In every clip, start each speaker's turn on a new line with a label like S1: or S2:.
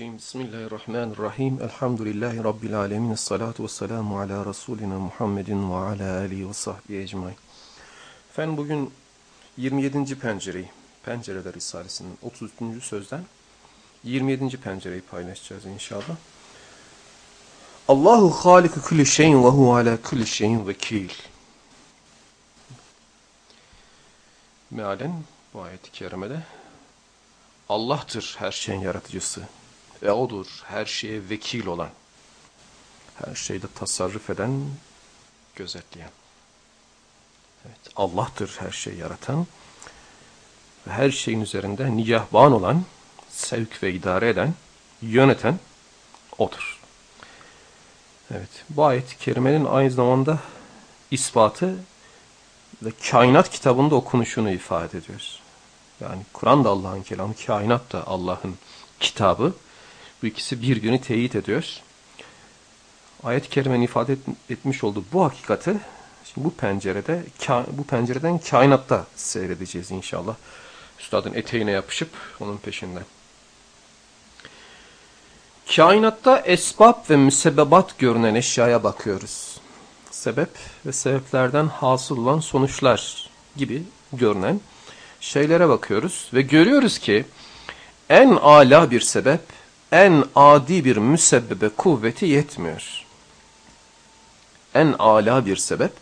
S1: Euzubillahimineşşeytanirracim. Bismillahirrahmanirrahim. Elhamdülillahi Rabbil alemin. Esselatu vesselamu ala Resulina Muhammedin ve ala alihi ve sahbihi ecmain. Efendim bugün 27. pencereyi, Pencereler Risalesi'nin 33. sözden 27. pencereyi paylaşacağız inşallah. Allahu haliku kulli şeyin ve hu ala kulli şeyin vekil. Mealen bu ayet-i kerimede Allah'tır her şeyin yaratıcısı ve O'dur her şeye vekil olan, her şeyde tasarruf eden, gözetleyen. Evet, Allah'tır her şeyi yaratan ve her şeyin üzerinde nigahban olan, sevk ve idare eden, yöneten O'dur. Evet, bu ayet-i kerimenin aynı zamanda ispatı ve kainat kitabında okunuşunu ifade ediyoruz. Yani Kur'an da Allah'ın kelamı, kainat da Allah'ın kitabı. Bu ikisi bir günü teyit ediyor. Ayet-i kerimenin ifade et, etmiş olduğu bu hakikati şimdi bu pencerede bu pencereden kainatta seyredeceğiz inşallah. Üstadın eteğine yapışıp onun peşinden. Kainatta esbab ve müsebbebat görünen eşyaya bakıyoruz. Sebep ve sebeplerden hasıl olan sonuçlar gibi görünen şeylere bakıyoruz ve görüyoruz ki en ala bir sebep, en adi bir müsebbebe kuvveti yetmiyor. En ala bir sebep,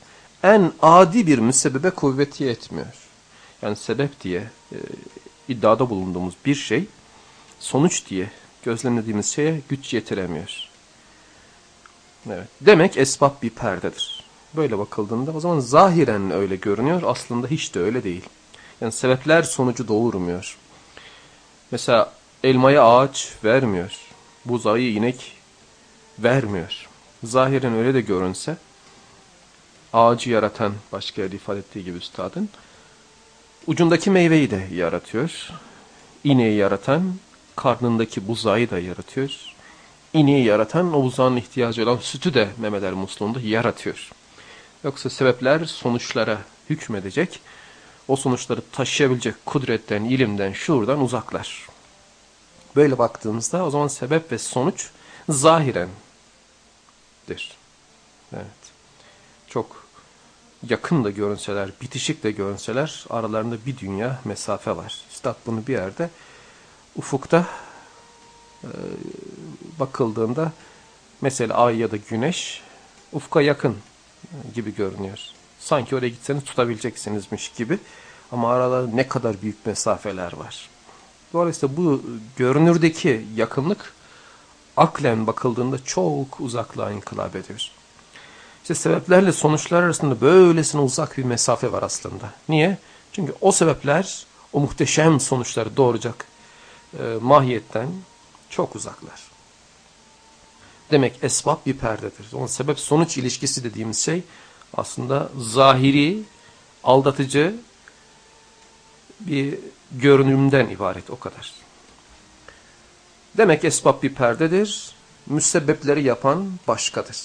S1: en adi bir müsebbebe kuvveti yetmiyor. Yani sebep diye e, iddiada bulunduğumuz bir şey, sonuç diye gözlemlediğimiz şeye güç yetiremiyor. Evet. Demek esbab bir perdedir. Böyle bakıldığında o zaman zahiren öyle görünüyor, aslında hiç de öyle değil. Yani sebepler sonucu doğurmuyor. Mesela elmayı ağaç vermiyor. Buzağı inek vermiyor. Zahiren öyle de görünse ağacı yaratan başka yerde ifade ettiği gibi üstadın ucundaki meyveyi de yaratıyor. İneği yaratan karnındaki buzağı da yaratıyor. İneği yaratan o buzağın ihtiyacı olan sütü de memeler musluğunda yaratıyor. Yoksa sebepler sonuçlara hükmedecek o sonuçları taşıyabilecek kudretten, ilimden, şuurdan uzaklar. Böyle baktığımızda o zaman sebep ve sonuç zahirendir. Evet. Çok yakın da görünseler, bitişik de görünseler aralarında bir dünya mesafe var. Üstad bunu bir yerde ufukta e, bakıldığında mesela ay ya da güneş ufka yakın gibi görünüyor sanki oraya gitseniz tutabileceksinizmiş gibi. Ama aralarda ne kadar büyük mesafeler var. Dolayısıyla bu görünürdeki yakınlık aklen bakıldığında çok uzaklığa inkılap ediyor. İşte sebeplerle sonuçlar arasında böylesine uzak bir mesafe var aslında. Niye? Çünkü o sebepler o muhteşem sonuçları doğuracak e, mahiyetten çok uzaklar. Demek esbab bir perdedir. Onun sebep sonuç ilişkisi dediğimiz şey aslında zahiri, aldatıcı bir görünümden ibaret o kadar. Demek esbab bir perdedir, müsebbepleri yapan başkadır.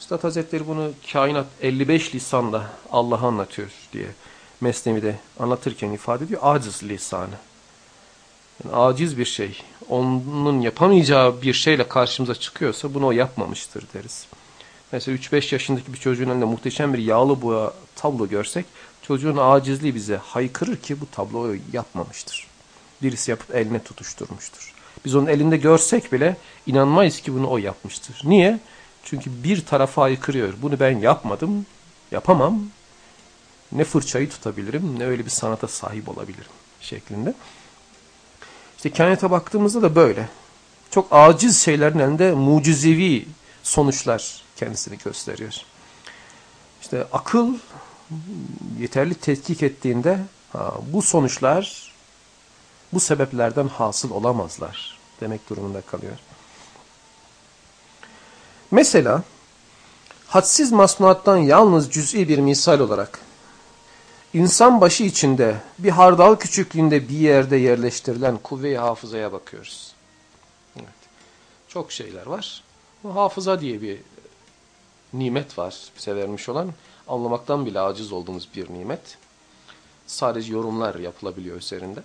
S1: Üstad Hazretleri bunu kainat 55 lisanla Allah'a anlatıyor diye Mesnevi'de anlatırken ifade ediyor. Aciz lisanı. Yani aciz bir şey. Onun yapamayacağı bir şeyle karşımıza çıkıyorsa bunu o yapmamıştır deriz. Mesela 3-5 yaşındaki bir çocuğun elinde muhteşem bir yağlı boya tablo görsek çocuğun acizliği bize haykırır ki bu tabloyu yapmamıştır. Birisi yapıp eline tutuşturmuştur. Biz onun elinde görsek bile inanmayız ki bunu o yapmıştır. Niye? Çünkü bir tarafa haykırıyor. Bunu ben yapmadım, yapamam. Ne fırçayı tutabilirim ne öyle bir sanata sahip olabilirim şeklinde. İşte kainata baktığımızda da böyle. Çok aciz şeylerin elinde mucizevi sonuçlar kendisini gösteriyor. İşte akıl yeterli tetkik ettiğinde ha, bu sonuçlar bu sebeplerden hasıl olamazlar demek durumunda kalıyor. Mesela hadsiz masnuattan yalnız cüz'i bir misal olarak İnsan başı içinde bir hardal küçüklüğünde bir yerde yerleştirilen kuvve-i hafızaya bakıyoruz. Evet. Çok şeyler var. Bu hafıza diye bir nimet var bize vermiş olan. Anlamaktan bile aciz olduğumuz bir nimet. Sadece yorumlar yapılabiliyor üzerinde.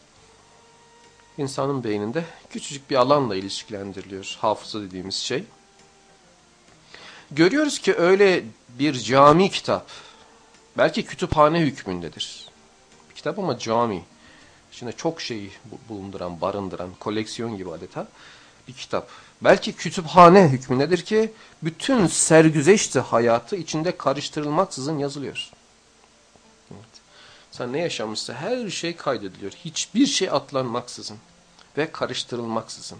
S1: İnsanın beyninde küçücük bir alanla ilişkilendiriliyor hafıza dediğimiz şey. Görüyoruz ki öyle bir cami kitap, belki kütüphane hükmündedir. Bir kitap ama cami. İçinde çok şeyi bulunduran, barındıran, koleksiyon gibi adeta bir kitap. Belki kütüphane hükmündedir ki bütün sergüzeşti hayatı içinde karıştırılmaksızın yazılıyor. Evet. Sen ne yaşamışsa her şey kaydediliyor. Hiçbir şey atlanmaksızın ve karıştırılmaksızın.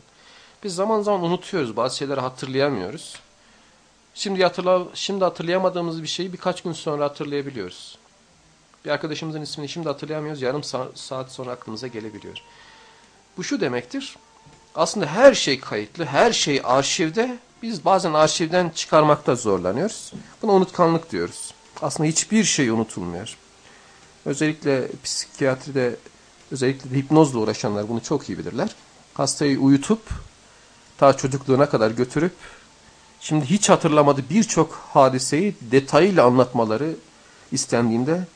S1: Biz zaman zaman unutuyoruz, bazı şeyleri hatırlayamıyoruz. Şimdi, hatırla, şimdi hatırlayamadığımız bir şeyi birkaç gün sonra hatırlayabiliyoruz. Bir arkadaşımızın ismini şimdi hatırlayamıyoruz, yarım saat sonra aklımıza gelebiliyor. Bu şu demektir, aslında her şey kayıtlı, her şey arşivde. Biz bazen arşivden çıkarmakta zorlanıyoruz. Buna unutkanlık diyoruz. Aslında hiçbir şey unutulmuyor. Özellikle psikiyatride, özellikle de hipnozla uğraşanlar bunu çok iyi bilirler. Hastayı uyutup, ta çocukluğuna kadar götürüp, şimdi hiç hatırlamadığı birçok hadiseyi detayıyla anlatmaları istendiğinde,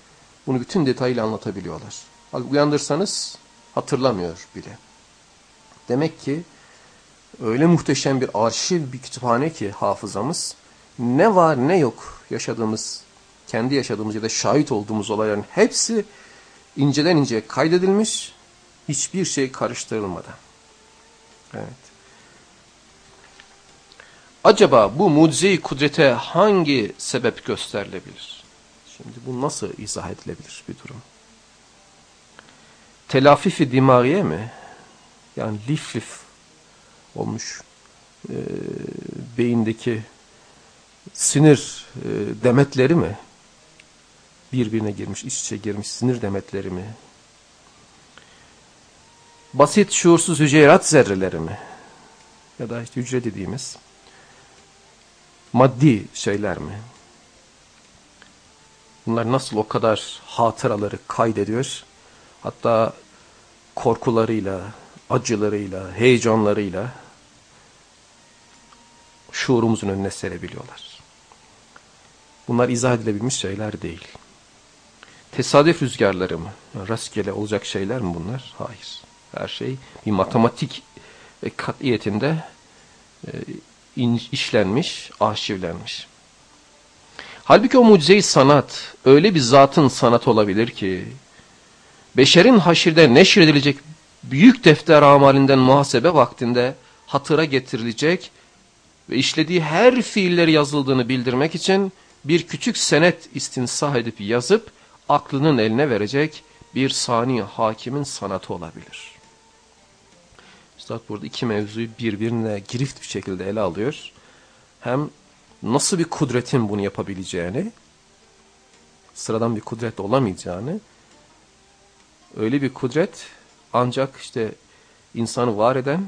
S1: bunu bütün detayıyla anlatabiliyorlar. Uyandırsanız hatırlamıyor bile. Demek ki öyle muhteşem bir arşiv, bir kütüphane ki hafızamız ne var ne yok yaşadığımız, kendi yaşadığımız ya da şahit olduğumuz olayların hepsi inceden inceye kaydedilmiş, hiçbir şey karıştırılmadan. Evet. Acaba bu mucize kudrete hangi sebep gösterilebilir? Şimdi bu nasıl izah edilebilir bir durum? Telafifi dimariye mi? Yani lif olmuş e, beyindeki sinir e, demetleri mi? Birbirine girmiş, iç içe girmiş sinir demetleri mi? Basit şuursuz hücrerat zerreleri mi? Ya da işte hücre dediğimiz maddi şeyler mi? Bunlar nasıl o kadar hatıraları kaydediyor? Hatta korkularıyla, acılarıyla, heyecanlarıyla şuurumuzun önüne serebiliyorlar. Bunlar izah edilebilmiş şeyler değil. Tesadüf rüzgarları mı? Rastgele olacak şeyler mi bunlar? Hayır. Her şey bir matematik ve katiyetinde e, işlenmiş, arşivlenmiş. Halbuki o mucize sanat öyle bir zatın sanat olabilir ki beşerin haşirde neşredilecek büyük defter amalinden muhasebe vaktinde hatıra getirilecek ve işlediği her fiilleri yazıldığını bildirmek için bir küçük senet istinsah edip yazıp aklının eline verecek bir sani hakimin sanatı olabilir. Üstad burada iki mevzuyu birbirine girift bir şekilde ele alıyor. Hem nasıl bir kudretin bunu yapabileceğini, sıradan bir kudret olamayacağını, öyle bir kudret ancak işte insanı var eden,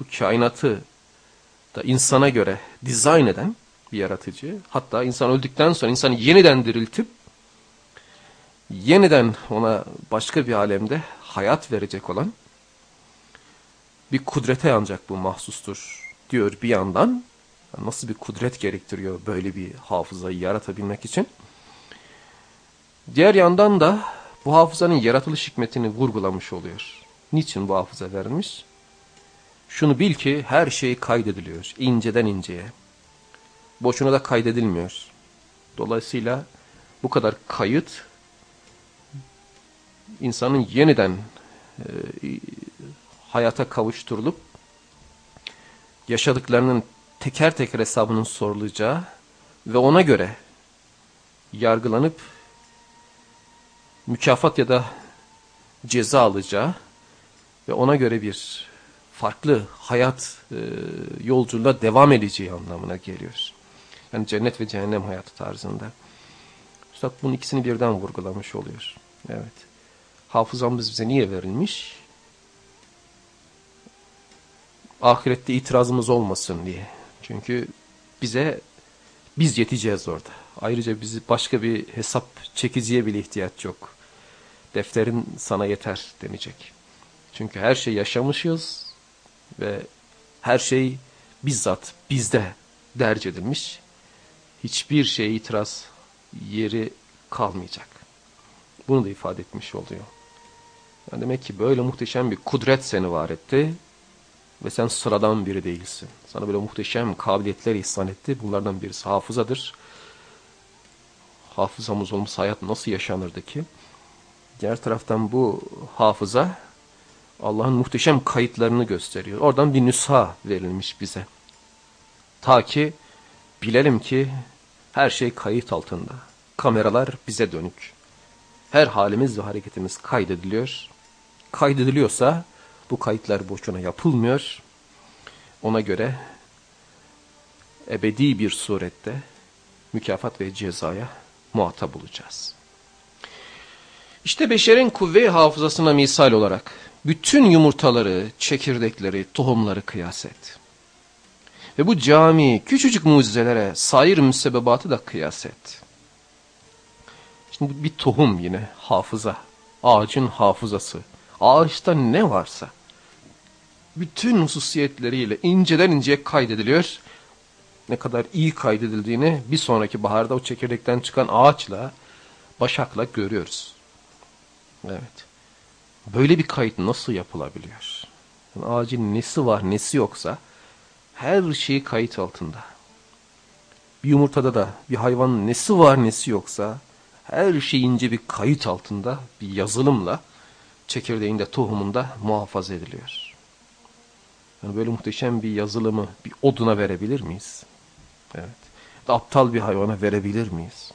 S1: bu kainatı da insana göre dizayn eden bir yaratıcı, hatta insan öldükten sonra insanı yeniden diriltip, yeniden ona başka bir alemde hayat verecek olan bir kudrete ancak bu mahsustur diyor bir yandan. Nasıl bir kudret gerektiriyor böyle bir hafızayı yaratabilmek için. Diğer yandan da bu hafızanın yaratılış hikmetini vurgulamış oluyor. Niçin bu hafıza verilmiş? Şunu bil ki her şey kaydediliyor inceden inceye. Boşuna da kaydedilmiyor. Dolayısıyla bu kadar kayıt insanın yeniden e, hayata kavuşturulup yaşadıklarının teker teker hesabının sorulacağı ve ona göre yargılanıp mükafat ya da ceza alacağı ve ona göre bir farklı hayat e, yolculuğuna devam edeceği anlamına geliyor. Yani cennet ve cehennem hayatı tarzında. Üstad bunun ikisini birden vurgulamış oluyor. Evet. Hafızamız bize niye verilmiş? Ahirette itirazımız olmasın diye. Çünkü bize biz yeteceğiz orada. Ayrıca bizi başka bir hesap çekiciye bile ihtiyaç yok. defterin sana yeter denecek. Çünkü her şey yaşamışız ve her şey bizzat bizde derc edilmiş. Hiçbir şeye itiraz yeri kalmayacak. Bunu da ifade etmiş oluyor. Yani demek ki böyle muhteşem bir kudret seni var etti ve sen sıradan biri değilsin. Sana böyle muhteşem kabiliyetler ihsan etti. Bunlardan birisi hafızadır. Hafızamız olmuş hayat nasıl yaşanırdı ki? Diğer taraftan bu hafıza Allah'ın muhteşem kayıtlarını gösteriyor. Oradan bir nüsha verilmiş bize. Ta ki bilelim ki her şey kayıt altında. Kameralar bize dönük. Her halimiz ve hareketimiz kaydediliyor. Kaydediliyorsa bu kayıtlar boşuna yapılmıyor. Ona göre ebedi bir surette mükafat ve cezaya muhatap olacağız. İşte beşerin kuvve hafızasına misal olarak bütün yumurtaları, çekirdekleri, tohumları kıyas et. Ve bu cami küçücük mucizelere sair müsebbebatı da kıyas et. Şimdi bir tohum yine hafıza, ağacın hafızası. Ağaçta ne varsa bütün hususiyetleriyle inceden inceye kaydediliyor. Ne kadar iyi kaydedildiğini bir sonraki baharda o çekirdekten çıkan ağaçla, başakla görüyoruz. Evet. Böyle bir kayıt nasıl yapılabiliyor? Yani ağacın nesi var, nesi yoksa her şey kayıt altında. Bir yumurtada da bir hayvanın nesi var, nesi yoksa her şey ince bir kayıt altında bir yazılımla çekirdeğinde, tohumunda muhafaza ediliyor. Yani böyle muhteşem bir yazılımı bir oduna verebilir miyiz? Evet. Aptal bir hayvana verebilir miyiz?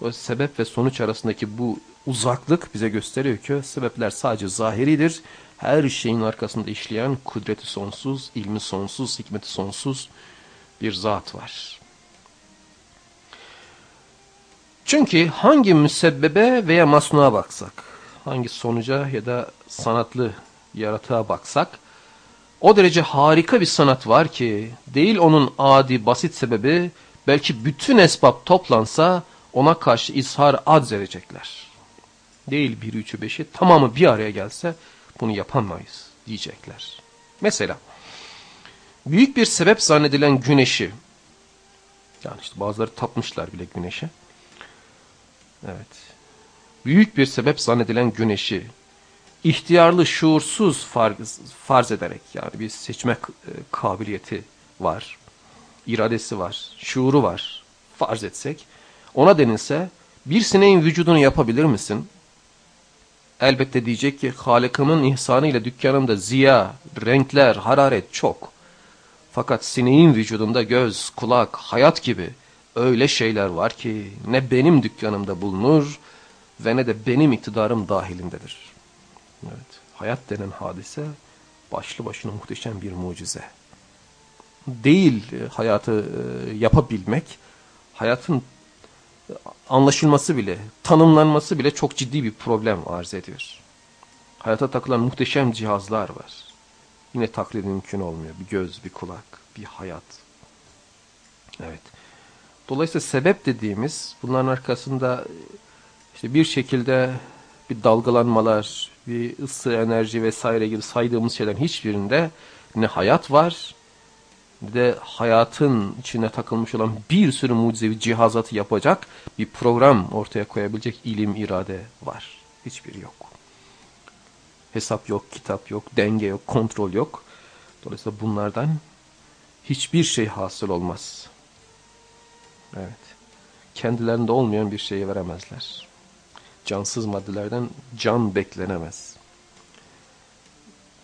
S1: Dolayısıyla sebep ve sonuç arasındaki bu uzaklık bize gösteriyor ki sebepler sadece zahiridir. Her şeyin arkasında işleyen kudreti sonsuz, ilmi sonsuz, hikmeti sonsuz bir zat var. Çünkü hangi müsebbebe veya masnuğa baksak, hangi sonuca ya da sanatlı yaratığa baksak, o derece harika bir sanat var ki, değil onun adi basit sebebi, belki bütün esbab toplansa ona karşı izhar adz edecekler. Değil bir üçü beşi tamamı bir araya gelse bunu yapamayız diyecekler. Mesela büyük bir sebep zannedilen güneşi, yani işte bazıları tapmışlar bile güneşe. Evet. Büyük bir sebep zannedilen güneşi ihtiyarlı, şuursuz farz, farz ederek yani bir seçme e, kabiliyeti var, iradesi var, şuuru var farz etsek ona denilse bir sineğin vücudunu yapabilir misin? Elbette diyecek ki Halık'ımın ihsanıyla dükkanımda ziya, renkler, hararet çok. Fakat sineğin vücudunda göz, kulak, hayat gibi öyle şeyler var ki ne benim dükkanımda bulunur ve ne de benim iktidarım dahilindedir. Evet, hayat denen hadise başlı başına muhteşem bir mucize. Değil e, hayatı e, yapabilmek, hayatın anlaşılması bile, tanımlanması bile çok ciddi bir problem arz ediyor. Hayata takılan muhteşem cihazlar var. Yine taklit mümkün olmuyor. Bir göz, bir kulak, bir hayat. Evet. Dolayısıyla sebep dediğimiz bunların arkasında işte bir şekilde bir dalgalanmalar, bir ısı, enerji vesaire gibi saydığımız şeylerin hiçbirinde ne hayat var de hayatın içine takılmış olan bir sürü mucizevi cihazatı yapacak bir program ortaya koyabilecek ilim, irade var. Hiçbiri yok. Hesap yok, kitap yok, denge yok, kontrol yok. Dolayısıyla bunlardan hiçbir şey hasıl olmaz. Evet. Kendilerinde olmayan bir şeyi veremezler. Cansız maddelerden can beklenemez.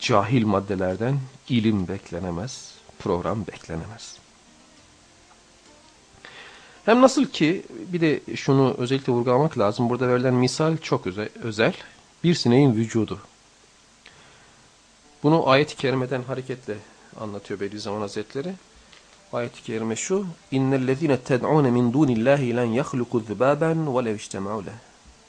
S1: Cahil maddelerden ilim beklenemez program beklenemez. Hem nasıl ki bir de şunu özellikle vurgulamak lazım. Burada verilen misal çok özel. Bir sineğin vücudu. Bunu ayet-i kerimeden hareketle anlatıyor Bediüzzaman Hazretleri. Ayet-i kerime şu. İnnellezine ted'une min dunillahi len yahluku zubaben ve lev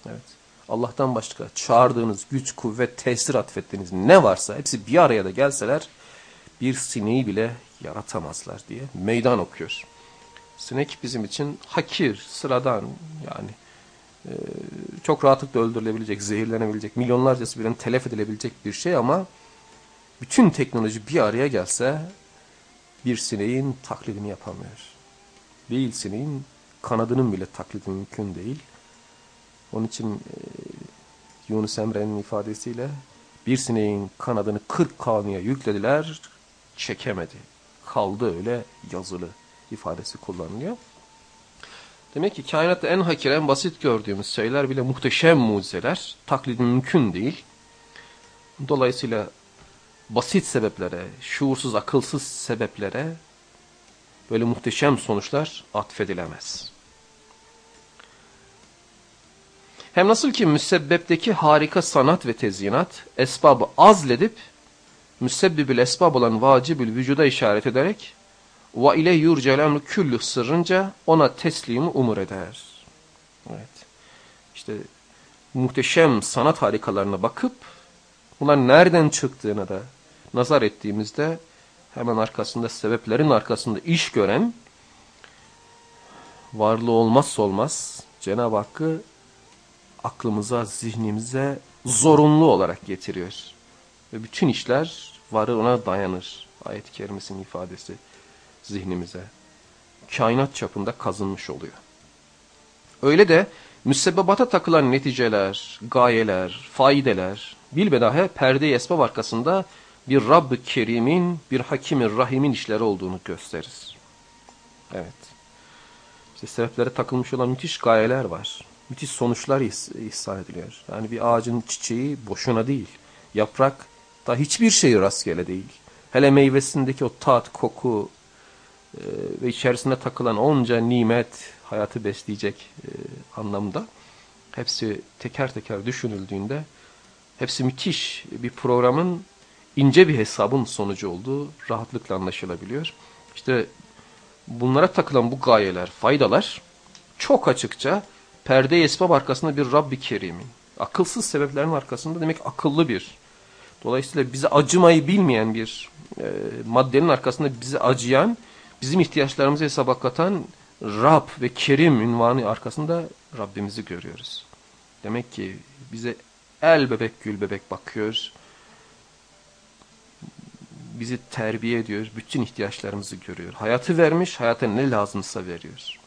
S1: Evet. Allah'tan başka çağırdığınız güç, kuvvet, tesir atfettiğiniz ne varsa hepsi bir araya da gelseler bir sineği bile yaratamazlar diye meydan okuyor. Sinek bizim için hakir, sıradan yani e, çok rahatlıkla öldürülebilecek, zehirlenebilecek, milyonlarcası birinin telef edilebilecek bir şey ama bütün teknoloji bir araya gelse bir sineğin taklidini yapamıyor. Bir sineğin kanadının bile taklidi mümkün değil. Onun için e, Yunus Emre'nin ifadesiyle bir sineğin kanadını 40 kanıya yüklediler, çekemedi. Kaldı öyle yazılı ifadesi kullanılıyor. Demek ki kainatta en hakir, en basit gördüğümüz şeyler bile muhteşem mucizeler. Taklidi mümkün değil. Dolayısıyla basit sebeplere, şuursuz, akılsız sebeplere böyle muhteşem sonuçlar atfedilemez. Hem nasıl ki müsebbepteki harika sanat ve tezyinat esbabı azledip müsebbibül esbab olan vacibül vücuda işaret ederek ve ile yurcelenu küllü sırrınca ona teslimi umur eder. Evet. İşte muhteşem sanat harikalarına bakıp bunlar nereden çıktığına da nazar ettiğimizde hemen arkasında sebeplerin arkasında iş gören varlığı olmazsa olmaz Cenab-ı Hakk'ı aklımıza, zihnimize zorunlu olarak getiriyor. Ve bütün işler varı ona dayanır. Ayet-i kerimesinin ifadesi zihnimize. Kainat çapında kazınmış oluyor. Öyle de müsebbebata takılan neticeler, gayeler, faydeler, bilbedahe perde-i esbab arkasında bir Rabb-ı Kerim'in, bir Hakim-i Rahim'in işleri olduğunu gösterir. Evet. İşte sebeplere takılmış olan müthiş gayeler var. Müthiş sonuçlar ihs ihsan ediliyor. Yani bir ağacın çiçeği boşuna değil. Yaprak da hiçbir şey rastgele değil. Hele meyvesindeki o tat, koku e, ve içerisinde takılan onca nimet hayatı besleyecek e, anlamda hepsi teker teker düşünüldüğünde hepsi müthiş bir programın ince bir hesabın sonucu olduğu rahatlıkla anlaşılabiliyor. İşte bunlara takılan bu gayeler, faydalar çok açıkça perde-i esbab arkasında bir Rabbi Kerim'in, akılsız sebeplerin arkasında demek akıllı bir, dolayısıyla bize acımayı bilmeyen bir e, maddenin arkasında bize acıyan, bizim ihtiyaçlarımızı hesaba katan Rab ve Kerim ünvanı arkasında Rabbimizi görüyoruz. Demek ki bize el bebek gül bebek bakıyor, bizi terbiye ediyor, bütün ihtiyaçlarımızı görüyor. Hayatı vermiş, hayata ne lazımsa veriyor.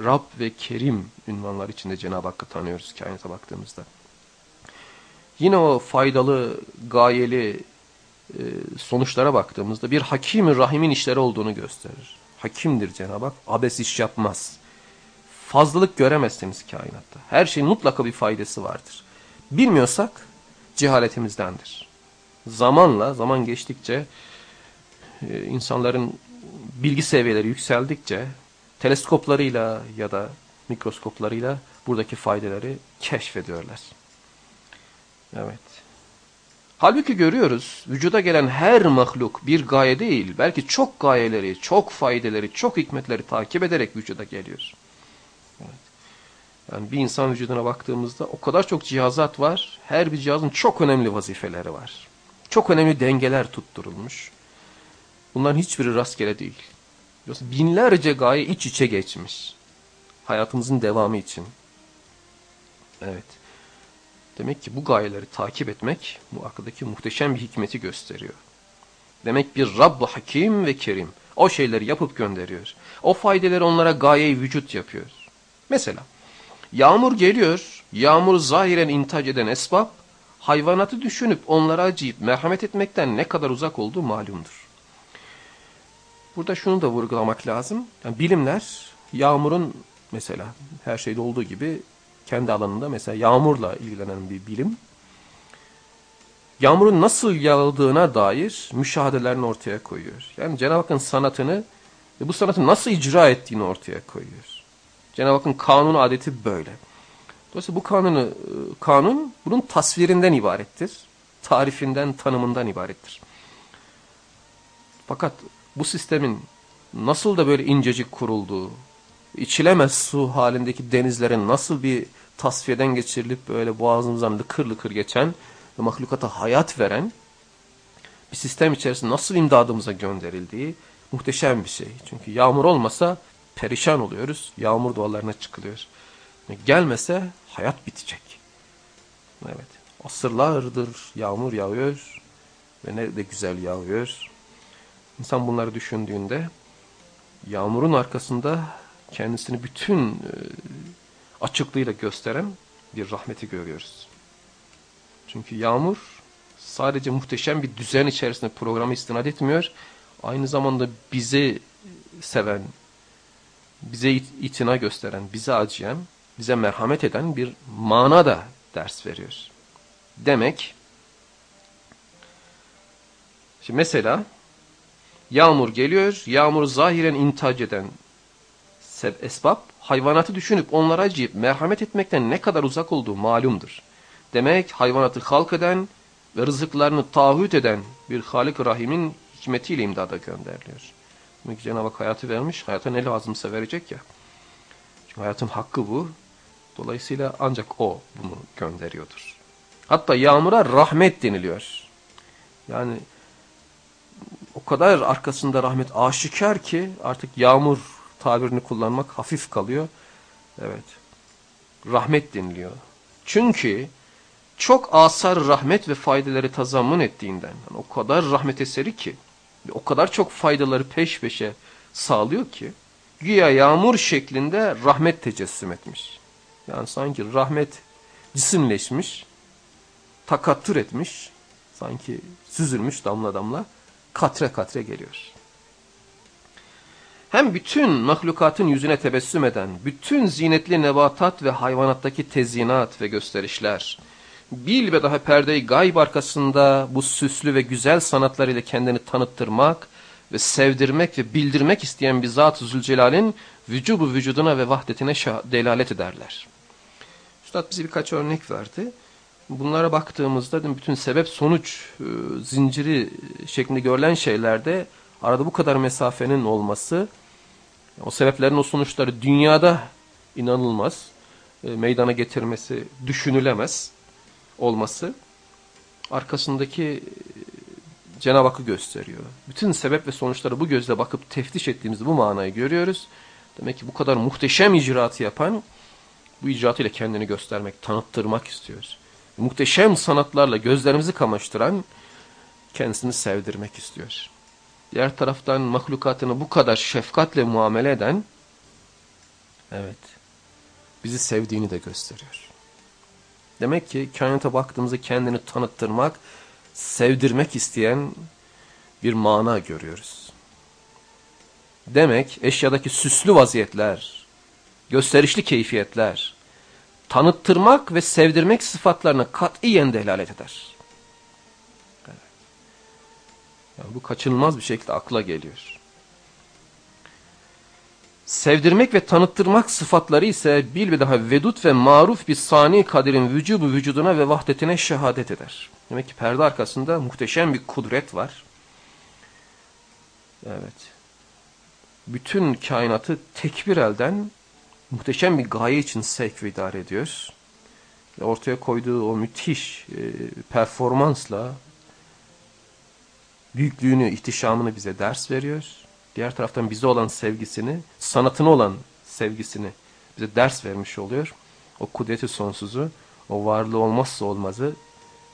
S1: Rab ve Kerim ünvanlar içinde Cenab-ı Hakk'ı tanıyoruz kainata baktığımızda. Yine o faydalı, gayeli e, sonuçlara baktığımızda bir hakim rahimin işleri olduğunu gösterir. Hakimdir Cenab-ı Hak, abes iş yapmaz. Fazlalık göremezsiniz kainatta. Her şeyin mutlaka bir faydası vardır. Bilmiyorsak cehaletimizdendir. Zamanla, zaman geçtikçe e, insanların bilgi seviyeleri yükseldikçe teleskoplarıyla ya da mikroskoplarıyla buradaki faydaları keşfediyorlar. Evet. Halbuki görüyoruz vücuda gelen her mahluk bir gaye değil belki çok gayeleri, çok faydeleri, çok hikmetleri takip ederek vücuda geliyor. Evet. Yani bir insan vücuduna baktığımızda o kadar çok cihazat var. Her bir cihazın çok önemli vazifeleri var. Çok önemli dengeler tutturulmuş. Bunların hiçbiri rastgele değil. Binlerce gaye iç içe geçmiş. Hayatımızın devamı için. Evet. Demek ki bu gayeleri takip etmek bu arkadaki muhteşem bir hikmeti gösteriyor. Demek bir Rabb-ı Hakim ve Kerim. O şeyleri yapıp gönderiyor. O faydeleri onlara gaye vücut yapıyor. Mesela yağmur geliyor. Yağmur zahiren intac eden esbab hayvanatı düşünüp onlara acıyıp merhamet etmekten ne kadar uzak olduğu malumdur. Burada şunu da vurgulamak lazım. Yani bilimler yağmurun mesela her şeyde olduğu gibi kendi alanında mesela yağmurla ilgilenen bir bilim. Yağmurun nasıl yağdığına dair müşahedelerini ortaya koyuyor. Yani Cenab-ı Hakk'ın sanatını ve bu sanatı nasıl icra ettiğini ortaya koyuyor. Cenab-ı Hakk'ın kanun adeti böyle. Dolayısıyla bu kanunu, kanun bunun tasvirinden ibarettir. Tarifinden, tanımından ibarettir. Fakat bu sistemin nasıl da böyle incecik kurulduğu, içilemez su halindeki denizlerin nasıl bir tasfiyeden geçirilip böyle boğazımızdan lıkır lıkır geçen ve mahlukata hayat veren bir sistem içerisinde nasıl imdadımıza gönderildiği muhteşem bir şey. Çünkü yağmur olmasa perişan oluyoruz. Yağmur dualarına çıkılıyor. Gelmese hayat bitecek. Evet. Asırlardır yağmur yağıyor ve ne de güzel yağıyor. İnsan bunları düşündüğünde yağmurun arkasında kendisini bütün e, açıklığıyla gösteren bir rahmeti görüyoruz. Çünkü yağmur sadece muhteşem bir düzen içerisinde programı istinad etmiyor. Aynı zamanda bizi seven, bize itina gösteren, bize acıyan, bize merhamet eden bir mana da ders veriyor. Demek, şimdi mesela yağmur geliyor, yağmuru zahiren intihac eden esbab, hayvanatı düşünüp onlara acıyıp merhamet etmekten ne kadar uzak olduğu malumdur. Demek hayvanatı halk eden ve rızıklarını taahhüt eden bir Halik Rahim'in hikmetiyle imdada gönderiliyor. Çünkü Cenab-ı Hak hayatı vermiş, hayata ne lazımsa verecek ya. Çünkü hayatın hakkı bu. Dolayısıyla ancak o bunu gönderiyordur. Hatta yağmura rahmet deniliyor. Yani o kadar arkasında rahmet aşikar ki artık yağmur tabirini kullanmak hafif kalıyor. Evet. Rahmet deniliyor. Çünkü çok asar rahmet ve faydaları tazammun ettiğinden yani o kadar rahmet eseri ki o kadar çok faydaları peş peşe sağlıyor ki güya yağmur şeklinde rahmet tecessüm etmiş. Yani sanki rahmet cisimleşmiş, takattür etmiş, sanki süzülmüş damla damla katre katre geliyor. Hem bütün mahlukatın yüzüne tebessüm eden, bütün zinetli nebatat ve hayvanattaki tezyinat ve gösterişler, bil ve daha perdeyi gayb arkasında bu süslü ve güzel sanatlar ile kendini tanıttırmak ve sevdirmek ve bildirmek isteyen bir Zat-ı Zülcelal'in vücubu vücuduna ve vahdetine delalet ederler. Üstad bize birkaç örnek verdi. Bunlara baktığımızda bütün sebep sonuç e, zinciri şeklinde görülen şeylerde arada bu kadar mesafenin olması, o sebeplerin o sonuçları dünyada inanılmaz, e, meydana getirmesi düşünülemez olması arkasındaki e, Cenab-ı Hakk'ı gösteriyor. Bütün sebep ve sonuçları bu gözle bakıp teftiş ettiğimizde bu manayı görüyoruz. Demek ki bu kadar muhteşem icraatı yapan bu icraatıyla kendini göstermek, tanıttırmak istiyoruz. Muhteşem sanatlarla gözlerimizi kamaştıran kendisini sevdirmek istiyor. Diğer taraftan mahlukatını bu kadar şefkatle muamele eden evet bizi sevdiğini de gösteriyor. Demek ki kainata baktığımızda kendini tanıttırmak, sevdirmek isteyen bir mana görüyoruz. Demek eşyadaki süslü vaziyetler, gösterişli keyfiyetler, tanıttırmak ve sevdirmek sıfatlarına katiyen delalet eder. Yani bu kaçınılmaz bir şekilde akla geliyor. Sevdirmek ve tanıttırmak sıfatları ise bil ve daha vedut ve maruf bir sani kaderin vücubu vücuduna ve vahdetine şehadet eder. Demek ki perde arkasında muhteşem bir kudret var. Evet. Bütün kainatı tekbir elden muhteşem bir gaye için sevk ve idare ediyor. Ortaya koyduğu o müthiş e, performansla büyüklüğünü, ihtişamını bize ders veriyor. Diğer taraftan bize olan sevgisini, sanatına olan sevgisini bize ders vermiş oluyor. O kudreti sonsuzu, o varlığı olmazsa olmazı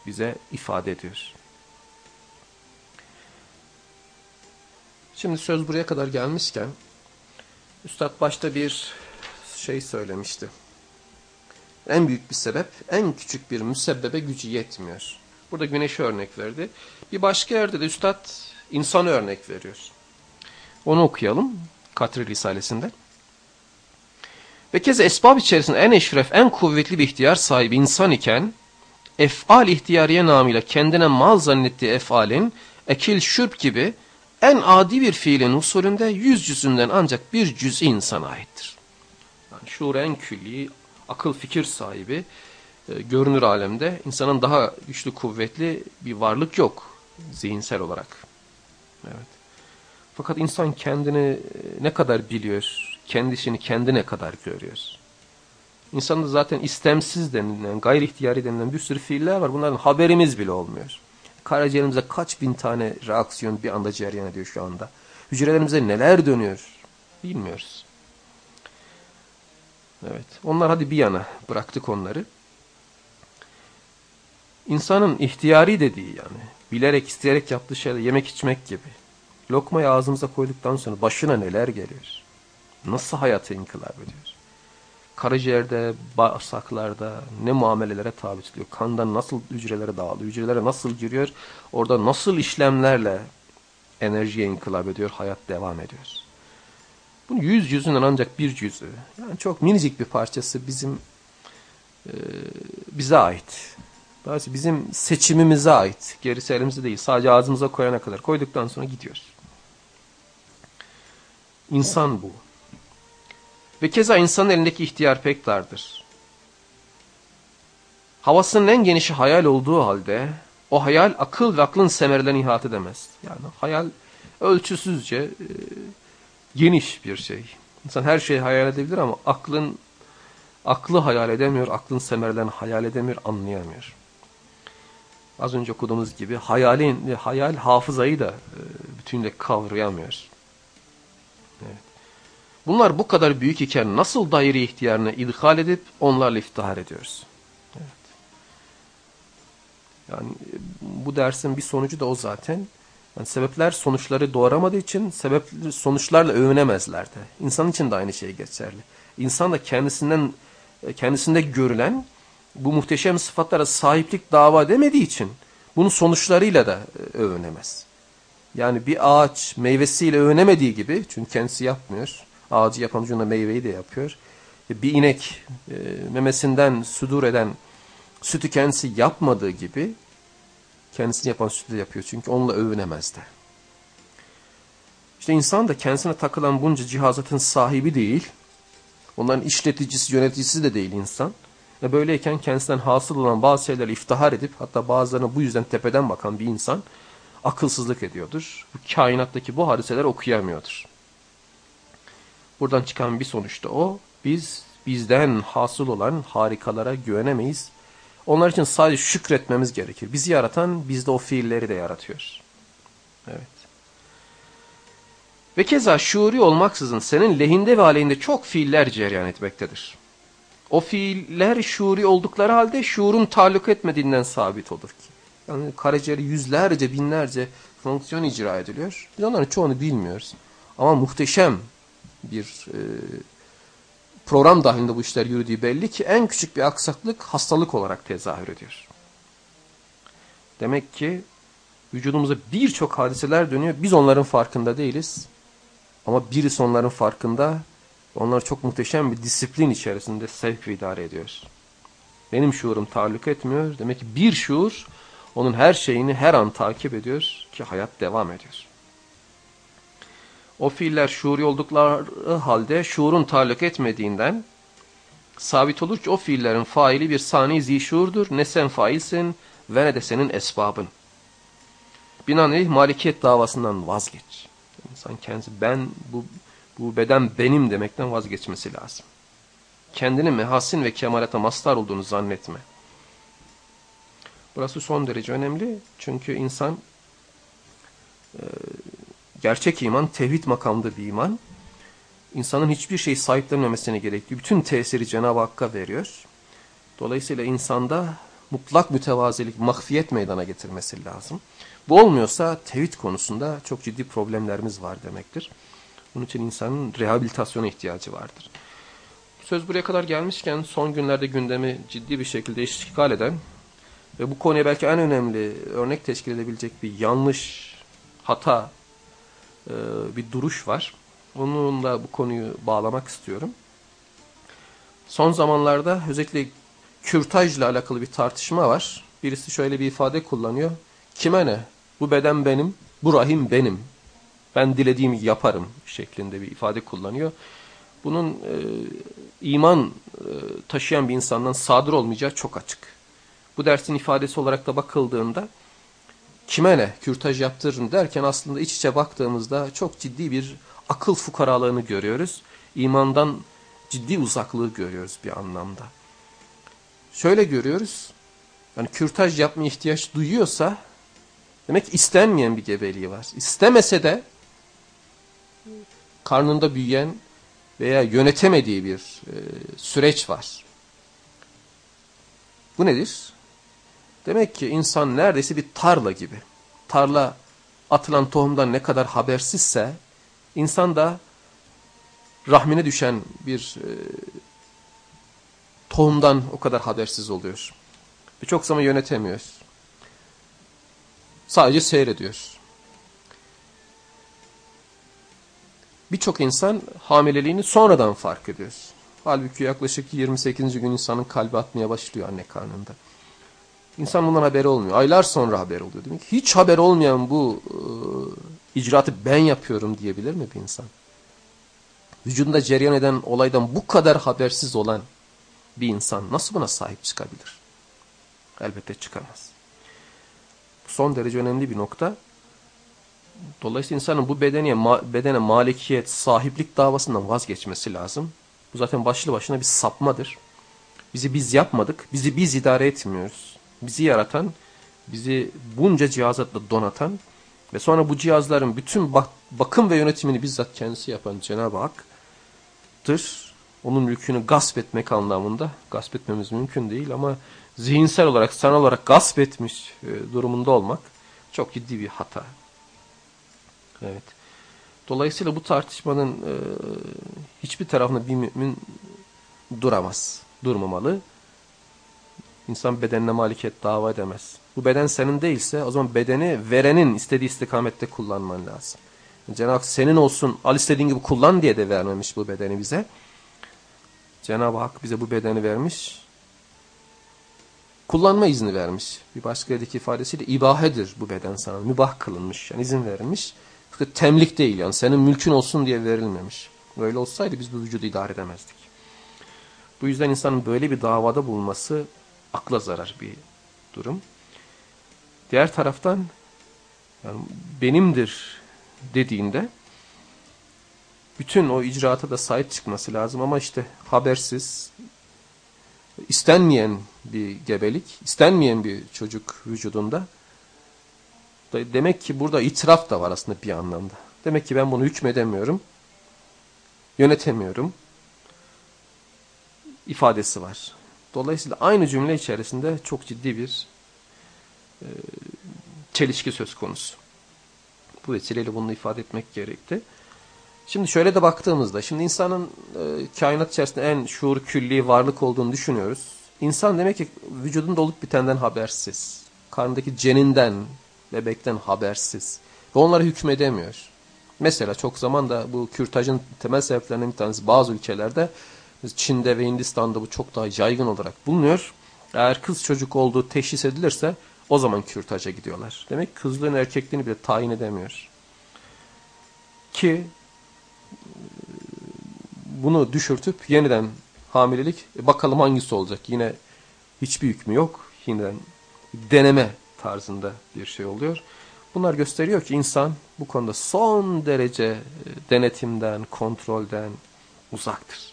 S1: bize ifade ediyor. Şimdi söz buraya kadar gelmişken, Üstad başta bir şey söylemişti. En büyük bir sebep, en küçük bir müsebbebe gücü yetmiyor. Burada güneşi örnek verdi. Bir başka yerde de Üstad insan örnek veriyor. Onu okuyalım Katri Risalesi'nde. Ve kez esbab içerisinde en eşref, en kuvvetli bir ihtiyar sahibi insan iken, efal ihtiyariye namıyla kendine mal zannettiği efalin, ekil şürp gibi en adi bir fiilin usulünde yüz cüzünden ancak bir cüz'i insana aittir. Yani şuur en külli, akıl fikir sahibi, e, görünür alemde insanın daha güçlü kuvvetli bir varlık yok zihinsel olarak. Evet. Fakat insan kendini e, ne kadar biliyor, kendisini kendi ne kadar görüyor. İnsanda zaten istemsiz denilen, gayri ihtiyari denilen bir sürü fiiller var. Bunların haberimiz bile olmuyor. Karaciğerimize kaç bin tane reaksiyon bir anda cereyan ediyor şu anda. Hücrelerimize neler dönüyor bilmiyoruz. Evet. Onlar hadi bir yana bıraktık onları. İnsanın ihtiyari dediği yani bilerek isteyerek yaptığı şeyler yemek içmek gibi. Lokmayı ağzımıza koyduktan sonra başına neler geliyor? Nasıl hayatı inkılap ediyor? Karaciğerde, bağırsaklarda ne muamelelere tabi tutuluyor? Kandan nasıl hücrelere dağılıyor? Hücrelere nasıl giriyor? Orada nasıl işlemlerle enerjiye inkılap ediyor? Hayat devam ediyor. Bunun yüz yüzünden ancak bir yüzü. Yani çok minicik bir parçası bizim e, bize ait. Bazı bizim seçimimize ait. Gerisi elimize değil. Sadece ağzımıza koyana kadar. Koyduktan sonra gidiyor. İnsan bu. Ve keza insanın elindeki ihtiyar pek dardır. Havasının en genişi hayal olduğu halde o hayal akıl ve aklın semerlerini ihat edemez. Yani hayal ölçüsüzce e, geniş bir şey. İnsan her şeyi hayal edebilir ama aklın aklı hayal edemiyor, aklın semerlerini hayal edemiyor, anlayamıyor. Az önce okuduğumuz gibi hayalin hayal hafızayı da e, bütünle kavrayamıyor. Evet. Bunlar bu kadar büyük iken nasıl daire ihtiyarına idhal edip onlarla iftihar ediyoruz? Evet. Yani e, bu dersin bir sonucu da o zaten. Yani sebepler sonuçları doğuramadığı için sebep sonuçlarla övünemezler de. İnsan için de aynı şey geçerli. İnsan da kendisinden e, kendisinde görülen bu muhteşem sıfatlara sahiplik dava demediği için bunun sonuçlarıyla da e, övünemez. Yani bir ağaç meyvesiyle övünemediği gibi çünkü kendisi yapmıyor. Ağacı yapan ucunda meyveyi de yapıyor. E, bir inek memesinden sudur eden sütü kendisi yapmadığı gibi kendisini yapan sütü de yapıyor. Çünkü onunla övünemez de. İşte insan da kendisine takılan bunca cihazatın sahibi değil. Onların işleticisi, yöneticisi de değil insan. Ve böyleyken kendisinden hasıl olan bazı şeyleri iftihar edip hatta bazılarına bu yüzden tepeden bakan bir insan akılsızlık ediyordur. Bu kainattaki bu hadiseler okuyamıyordur. Buradan çıkan bir sonuçta o. Biz bizden hasıl olan harikalara güvenemeyiz. Onlar için sadece şükretmemiz gerekir. Bizi yaratan bizde o fiilleri de yaratıyor. Evet. Ve keza şuuri olmaksızın senin lehinde ve aleyhinde çok fiiller cereyan etmektedir. O fiiller şuuri oldukları halde şuurun taalluk etmediğinden sabit olur ki. Yani karaciğeri yüzlerce binlerce fonksiyon icra ediliyor. Biz onların çoğunu bilmiyoruz. Ama muhteşem bir e, program dahilinde bu işler yürüdüğü belli ki en küçük bir aksaklık hastalık olarak tezahür ediyor. Demek ki vücudumuzda birçok hadiseler dönüyor. Biz onların farkında değiliz. Ama birisi onların farkında. Onlar çok muhteşem bir disiplin içerisinde sevk ve idare ediyor. Benim şuurum taalluk etmiyor. Demek ki bir şuur onun her şeyini her an takip ediyor ki hayat devam ediyor. O fiiller şuuri oldukları halde şuurun taalluk etmediğinden sabit olur ki o fiillerin faili bir sani zişuurdur. Ne sen failsin ve ne de senin esbabın. Binaenaleyh malikiyet davasından vazgeç. İnsan kendisi ben bu, bu beden benim demekten vazgeçmesi lazım. Kendini mehasin ve kemalata mastar olduğunu zannetme. Burası son derece önemli. Çünkü insan e, gerçek iman tevhid makamında bir iman. İnsanın hiçbir şey sahiplenmemesine gerekli. Bütün tesiri Cenab-ı Hakk'a veriyor. Dolayısıyla insanda mutlak mütevazilik, mahfiyet meydana getirmesi lazım. Bu olmuyorsa tevhid konusunda çok ciddi problemlerimiz var demektir. Bunun için insanın rehabilitasyona ihtiyacı vardır. Söz buraya kadar gelmişken son günlerde gündemi ciddi bir şekilde işgal eden ve bu konuya belki en önemli örnek teşkil edebilecek bir yanlış, hata e, bir duruş var. Onunla bu konuyu bağlamak istiyorum. Son zamanlarda özellikle kürtajla alakalı bir tartışma var. Birisi şöyle bir ifade kullanıyor. Kime ne? Bu beden benim, bu rahim benim. Ben dilediğimi yaparım şeklinde bir ifade kullanıyor. Bunun e, iman e, taşıyan bir insandan sadır olmayacağı çok açık. Bu dersin ifadesi olarak da bakıldığında kime ne kürtaj yaptırırım derken aslında iç içe baktığımızda çok ciddi bir akıl fukaralığını görüyoruz. İmandan ciddi uzaklığı görüyoruz bir anlamda. Şöyle görüyoruz. Yani kürtaj yapma ihtiyaç duyuyorsa demek istenmeyen bir gebeliği var. İstemese de karnında büyüyen veya yönetemediği bir e, süreç var. Bu nedir? Demek ki insan neredeyse bir tarla gibi. Tarla atılan tohumdan ne kadar habersizse insan da rahmine düşen bir e, tohumdan o kadar habersiz oluyor. Birçok zaman yönetemiyor. Sadece seyrediyor. Birçok insan hamileliğini sonradan fark ediyor. Halbuki yaklaşık 28. gün insanın kalbi atmaya başlıyor anne karnında. İnsan bundan haberi olmuyor. Aylar sonra haber oluyor. Demek hiç haber olmayan bu e, icraatı ben yapıyorum diyebilir mi bir insan? Vücudunda cereyan eden olaydan bu kadar habersiz olan bir insan nasıl buna sahip çıkabilir? Elbette çıkamaz. Son derece önemli bir nokta. Dolayısıyla insanın bu bedene, bedene malikiyet, sahiplik davasından vazgeçmesi lazım. Bu zaten başlı başına bir sapmadır. Bizi biz yapmadık, bizi biz idare etmiyoruz. Bizi yaratan, bizi bunca cihazatla donatan ve sonra bu cihazların bütün bak bakım ve yönetimini bizzat kendisi yapan Cenab-ı Hak'tır. Onun mülkünü gasp etmek anlamında, gasp etmemiz mümkün değil ama zihinsel olarak, sanal olarak gasp etmiş e, durumunda olmak çok ciddi bir hata. Evet. Dolayısıyla bu tartışmanın e, hiçbir tarafında bir mümin duramaz, durmamalı. İnsan bedenine malikiyet dava edemez. Bu beden senin değilse o zaman bedeni verenin istediği istikamette kullanman lazım. Cenab-ı Hak senin olsun al istediğin gibi kullan diye de vermemiş bu bedeni bize. Cenab-ı Hak bize bu bedeni vermiş. Kullanma izni vermiş. Bir başka yerdeki ifadesiyle ibahedir bu beden sana. Mübah kılınmış. Yani izin verilmiş. Fakat temlik değil yani senin mülkün olsun diye verilmemiş. Böyle olsaydı biz bu vücudu idare edemezdik. Bu yüzden insanın böyle bir davada bulunması akla zarar bir durum. Diğer taraftan yani benimdir dediğinde bütün o icraata da sahip çıkması lazım ama işte habersiz, istenmeyen bir gebelik, istenmeyen bir çocuk vücudunda demek ki burada itiraf da var aslında bir anlamda. Demek ki ben bunu hükmedemiyorum, yönetemiyorum ifadesi var. Dolayısıyla aynı cümle içerisinde çok ciddi bir e, çelişki söz konusu. Bu vesileyle bunu ifade etmek gerekti. Şimdi şöyle de baktığımızda, şimdi insanın e, kainat içerisinde en şuur külli varlık olduğunu düşünüyoruz. İnsan demek ki vücudunda olup bitenden habersiz. Karnındaki ceninden, bebekten habersiz. Ve onlara hükmedemiyor. Mesela çok zaman da bu kürtajın temel sebeplerinden bir tanesi bazı ülkelerde Çin'de ve Hindistan'da bu çok daha yaygın olarak bulunuyor. Eğer kız çocuk olduğu teşhis edilirse o zaman kürtaja gidiyorlar. Demek kızlığın erkekliğini bile tayin edemiyor. Ki bunu düşürtüp yeniden hamilelik e, bakalım hangisi olacak. Yine hiçbir hükmü yok. Yeniden deneme tarzında bir şey oluyor. Bunlar gösteriyor ki insan bu konuda son derece e, denetimden, kontrolden uzaktır.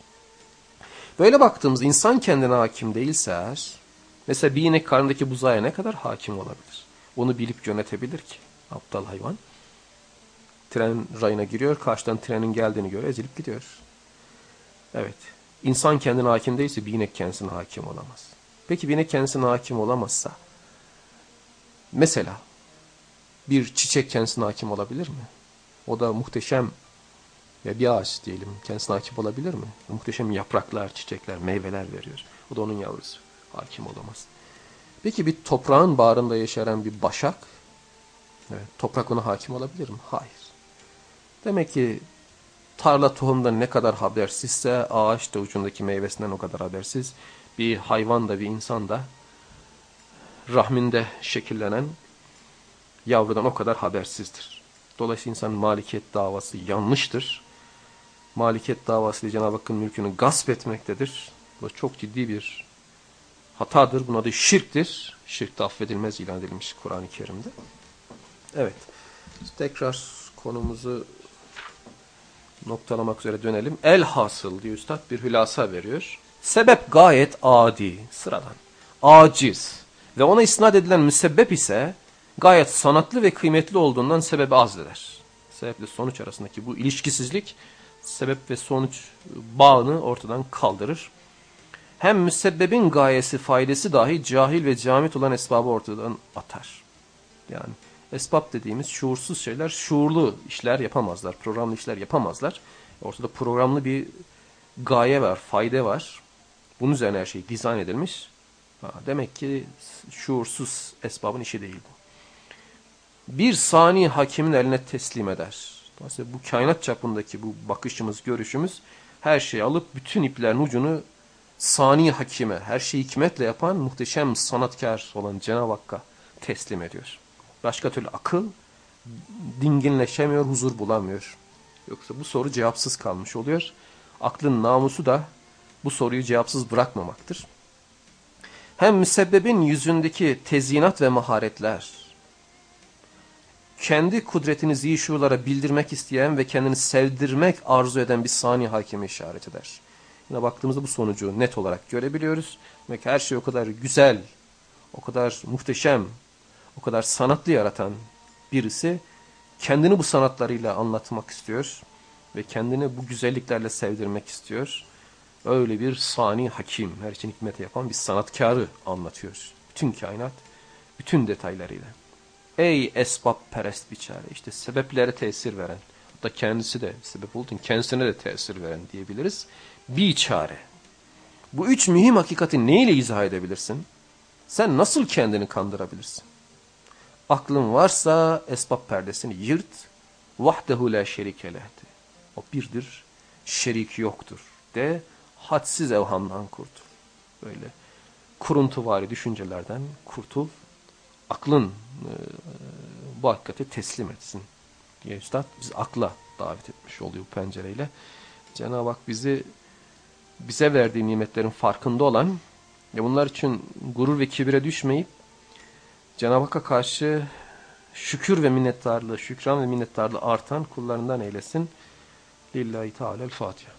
S1: Böyle baktığımız insan kendine hakim değilse eğer, mesela bir inek karnındaki buzaya ne kadar hakim olabilir? Onu bilip yönetebilir ki aptal hayvan. Tren rayına giriyor, karşıdan trenin geldiğini görüyor, ezilip gidiyor. Evet, insan kendine hakim değilse bir inek kendisine hakim olamaz. Peki bir inek kendisine hakim olamazsa, mesela bir çiçek kendisine hakim olabilir mi? O da muhteşem ya bir ağaç diyelim kendisine hakim olabilir mi? Muhteşem yapraklar, çiçekler, meyveler veriyor. O da onun yavrusu. Hakim olamaz. Peki bir toprağın bağrında yaşayan bir başak, evet, toprak ona hakim olabilir mi? Hayır. Demek ki tarla tohumdan ne kadar habersizse ağaç da ucundaki meyvesinden o kadar habersiz. Bir hayvan da bir insan da rahminde şekillenen yavrudan o kadar habersizdir. Dolayısıyla insanın malikiyet davası yanlıştır malikiyet davasıyla Cenab-ı Hakk'ın mülkünü gasp etmektedir. Bu çok ciddi bir hatadır. Buna da şirktir. Şirk de affedilmez ilan edilmiş Kur'an-ı Kerim'de. Evet. Tekrar konumuzu noktalamak üzere dönelim. El hasıl diye üstad bir hülasa veriyor. Sebep gayet adi, sıradan, aciz ve ona isnat edilen müsebbep ise gayet sanatlı ve kıymetli olduğundan sebebi azleder. Sebeple sonuç arasındaki bu ilişkisizlik sebep ve sonuç bağını ortadan kaldırır. Hem müsebbebin gayesi, faydası dahi cahil ve camit olan esbabı ortadan atar. Yani esbab dediğimiz şuursuz şeyler, şuurlu işler yapamazlar, programlı işler yapamazlar. Ortada programlı bir gaye var, fayda var. Bunun üzerine her şey dizayn edilmiş. Demek ki şuursuz esbabın işi değil bu. Bir sani hakimin eline teslim eder. Dolayısıyla bu kainat çapındaki bu bakışımız, görüşümüz her şeyi alıp bütün iplerin ucunu sani hakime, her şeyi hikmetle yapan muhteşem sanatkar olan Cenab-ı Hakk'a teslim ediyor. Başka türlü akıl dinginleşemiyor, huzur bulamıyor. Yoksa bu soru cevapsız kalmış oluyor. Aklın namusu da bu soruyu cevapsız bırakmamaktır. Hem müsebbebin yüzündeki tezyinat ve maharetler, kendi kudretini zişurlara bildirmek isteyen ve kendini sevdirmek arzu eden bir sani hakime işaret eder. Yine baktığımızda bu sonucu net olarak görebiliyoruz. Demek her şey o kadar güzel, o kadar muhteşem, o kadar sanatlı yaratan birisi kendini bu sanatlarıyla anlatmak istiyor ve kendini bu güzelliklerle sevdirmek istiyor. Öyle bir sani hakim, her için hikmete yapan bir sanatkarı anlatıyor. Bütün kainat, bütün detaylarıyla. Ey esbab perest biçare, işte sebeplere tesir veren, hatta kendisi de sebep olduğun kendisine de tesir veren diyebiliriz. Bir çare. Bu üç mühim hakikati neyle izah edebilirsin? Sen nasıl kendini kandırabilirsin? Aklın varsa esbab perdesini yırt. Vahdehu la şerike. O birdir, şerik yoktur de hadsiz evhamdan kurtul. Böyle kuruntuvari düşüncelerden kurtul. Aklın e, bu hakikati teslim etsin diye Üstad biz akla davet etmiş oluyor bu pencereyle. Cenab-ı Hak bizi bize verdiği nimetlerin farkında olan ve bunlar için gurur ve kibire düşmeyip Cenab-ı Hakk'a karşı şükür ve minnettarlığı, şükran ve minnettarlığı artan kullarından eylesin. Lillahi Teala'l-Fatiha.